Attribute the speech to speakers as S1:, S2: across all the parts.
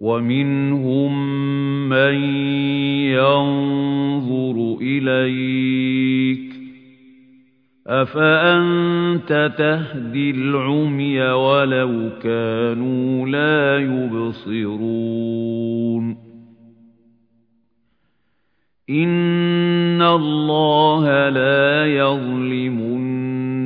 S1: وَمِنْهُم مَّن يَنظُرُ إِلَيْكَ ۚ أَفَأَنتَ تَهْدِي الْعُمْيَ وَلَوْ كَانُوا لَا يُبْصِرُونَ إِنَّ اللَّهَ لَا يَظْلِمُ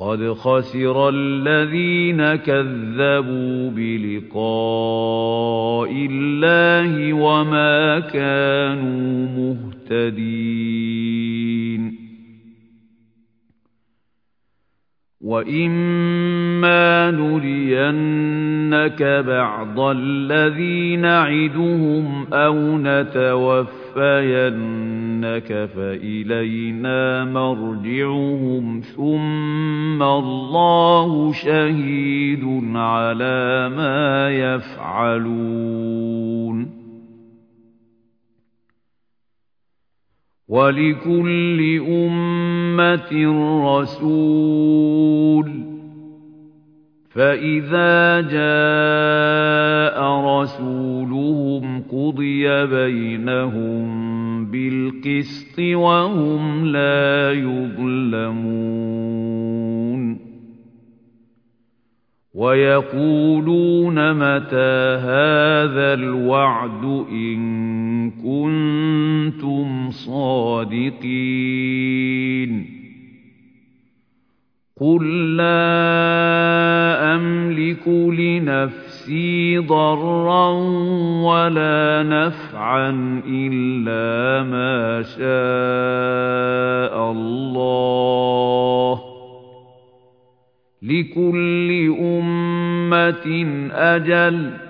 S1: قَدْ خَسِرَ الَّذِينَ كَذَّبُوا بِلِقَاءِ اللَّهِ وَمَا كَانُوا مُهْتَدِينَ وَإِمَّا نُرِيَنَّكَ بَعْضَ الَّذِي نَعِدُهُمْ أَوْ نَتَوَفَّيَنَّكَ فَإِلَيْنَا مَرْجِعُهُمْ ثُمَّ اللَّهُ شَهِيدٌ عَلَىٰ مَا يَفْعَلُونَ. وَلِكُلِّ أُمَّةٍ رَّسُولٌ ۖ. فَإِذَا جَاءَ رَسُولُهُمْ قُضِيَ بَيْنَهُم بِالْقِسْطِ وَهُمْ لَا يُظْلَمُونَ. وَيَقُولُونَ مَتَىٰ هَٰذَا الْوَعْدُ إِن كُنتُمْ صَادِقِينَ. قُل لَّا لِنَفْسِي ضَرًّا وَلَا نَفْعًا إِلَّا مَا شَاءَ اللَّهُ ۗ. لِكُلِّ أُمَّةٍ أَجَلٌ ۚ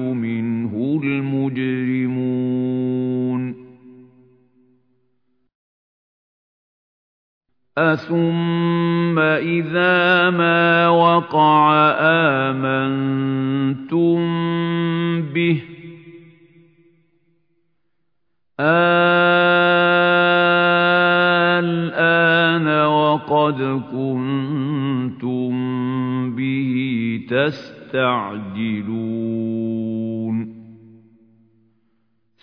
S1: أَثُمَّ إِذَا مَا وَقَعَ آمَنتُم بِهِ ۚ الْآنَ وَقَدْ كُنتُم بِهِ تَسْتَعْجِلُونَ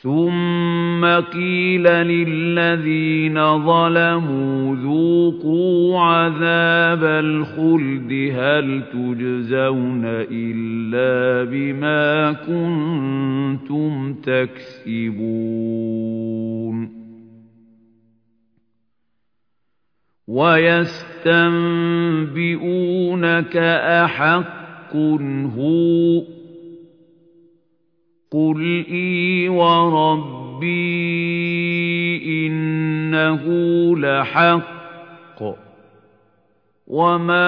S1: ثُمَّ قِيلَ لِلَّذِينَ ظَلَمُوا ذُوقُوا عَذَابَ الْخُلْدِ هَلْ تُجْزَوْنَ إِلَّا بِمَا كُنتُمْ تَكْسِبُونَ وَيَسْتَنبِئُونَكَ أَحَقٌّ هُوَ ۖ قُلْ إِي وَرَبِّي إِنَّهُ لَحَقٌّ ۖ وَمَا